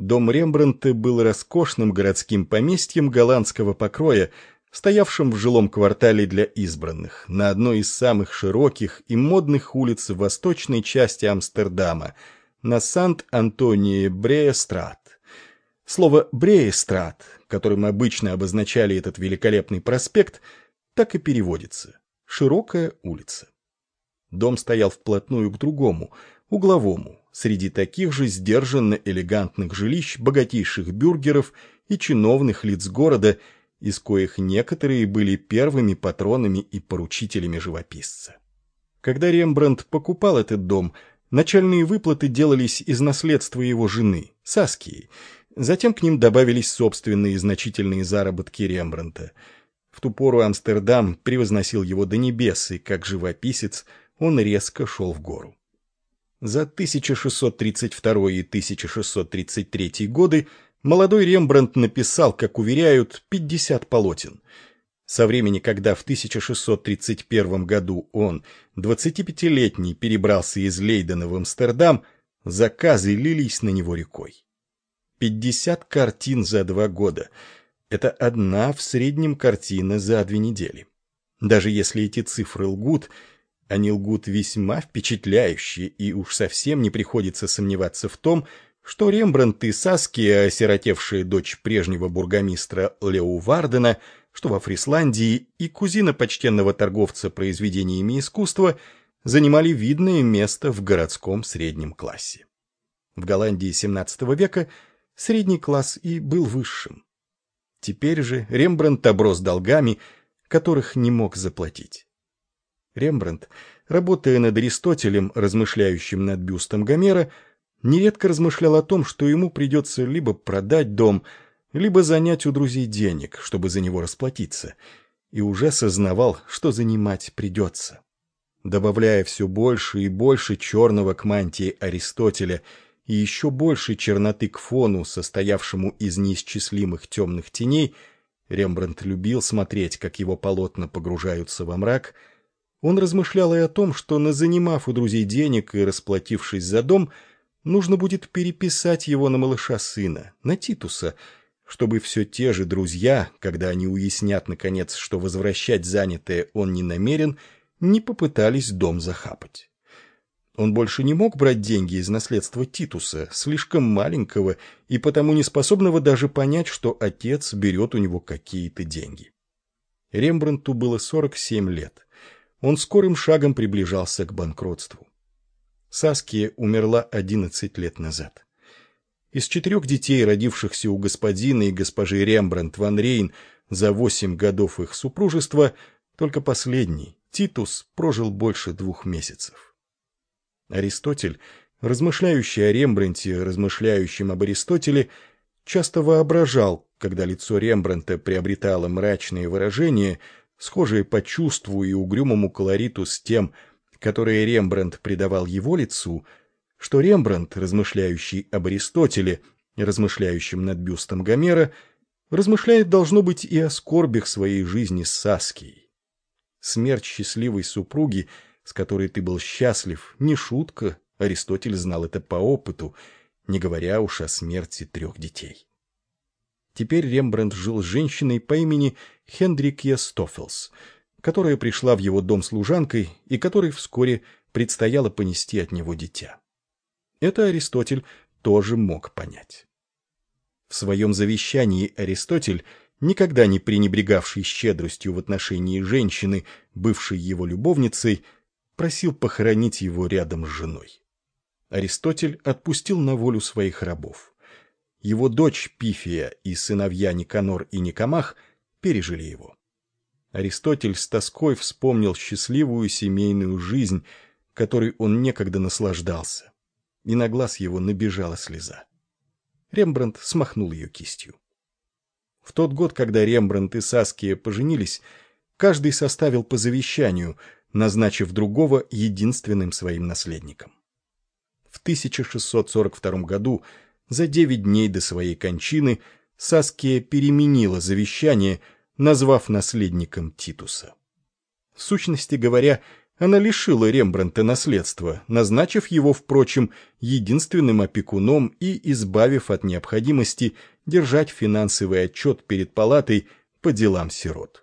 Дом Рембрандта был роскошным городским поместьем голландского покроя, стоявшим в жилом квартале для избранных, на одной из самых широких и модных улиц в восточной части Амстердама, на Сант-Антонии-Бреестрат. Слово «Бреестрат», которым обычно обозначали этот великолепный проспект, так и переводится – «широкая улица». Дом стоял вплотную к другому, угловому, среди таких же сдержанно элегантных жилищ богатейших бюргеров и чиновных лиц города, из коих некоторые были первыми патронами и поручителями живописца. Когда Рембрандт покупал этот дом, начальные выплаты делались из наследства его жены, Саскии, затем к ним добавились собственные значительные заработки Рембрандта. В ту пору Амстердам превозносил его до небес, и как живописец он резко шел в гору. За 1632 и 1633 годы молодой Рембрандт написал, как уверяют, 50 полотен. Со времени, когда в 1631 году он, 25-летний, перебрался из Лейдена в Амстердам, заказы лились на него рекой. 50 картин за два года. Это одна в среднем картина за две недели. Даже если эти цифры лгут, они лгут весьма впечатляюще, и уж совсем не приходится сомневаться в том, что Рембрандт и Саския, осиротевшая дочь прежнего бургомистра Леу Вардена, что во Фрисландии, и кузина почтенного торговца произведениями искусства, занимали видное место в городском среднем классе. В Голландии XVII века средний класс и был высшим. Теперь же Рембрандт оброс долгами, которых не мог заплатить. Рембрандт, работая над Аристотелем, размышляющим над бюстом Гомера, нередко размышлял о том, что ему придется либо продать дом, либо занять у друзей денег, чтобы за него расплатиться, и уже сознавал, что занимать придется. Добавляя все больше и больше черного к мантии Аристотеля и еще больше черноты к фону, состоявшему из неисчислимых темных теней, Рембрандт любил смотреть, как его полотна погружаются во мрак — он размышлял и о том, что, назанимав у друзей денег и расплатившись за дом, нужно будет переписать его на малыша сына, на Титуса, чтобы все те же друзья, когда они уяснят, наконец, что возвращать занятое он не намерен, не попытались дом захапать. Он больше не мог брать деньги из наследства Титуса, слишком маленького и потому не способного даже понять, что отец берет у него какие-то деньги. Рембрандту было 47 лет он скорым шагом приближался к банкротству. Саския умерла 11 лет назад. Из четырех детей, родившихся у господина и госпожи Рембрандт ван Рейн за восемь годов их супружества, только последний, Титус, прожил больше двух месяцев. Аристотель, размышляющий о Рембрандте, размышляющим об Аристотеле, часто воображал, когда лицо Рембрандта приобретало мрачные выражения – схожие по чувству и угрюмому колориту с тем, которое Рембрандт придавал его лицу, что Рембрандт, размышляющий об Аристотеле, размышляющим над бюстом Гомера, размышляет, должно быть, и о скорбях своей жизни с Саскией. Смерть счастливой супруги, с которой ты был счастлив, не шутка, Аристотель знал это по опыту, не говоря уж о смерти трех детей. Теперь Рембрандт жил с женщиной по имени Хендрикья Стоффелс, которая пришла в его дом служанкой и которой вскоре предстояло понести от него дитя. Это Аристотель тоже мог понять. В своем завещании Аристотель, никогда не пренебрегавший щедростью в отношении женщины, бывшей его любовницей, просил похоронить его рядом с женой. Аристотель отпустил на волю своих рабов. Его дочь Пифия и сыновья Никанор и Никомах пережили его. Аристотель с тоской вспомнил счастливую семейную жизнь, которой он некогда наслаждался, и на глаз его набежала слеза. Рембрандт смахнул ее кистью. В тот год, когда Рембрандт и Саския поженились, каждый составил по завещанию, назначив другого единственным своим наследником. В 1642 году за девять дней до своей кончины Саския переменила завещание, назвав наследником Титуса. В сущности говоря, Она лишила Рембрандта наследства, назначив его, впрочем, единственным опекуном и избавив от необходимости держать финансовый отчет перед палатой по делам сирот.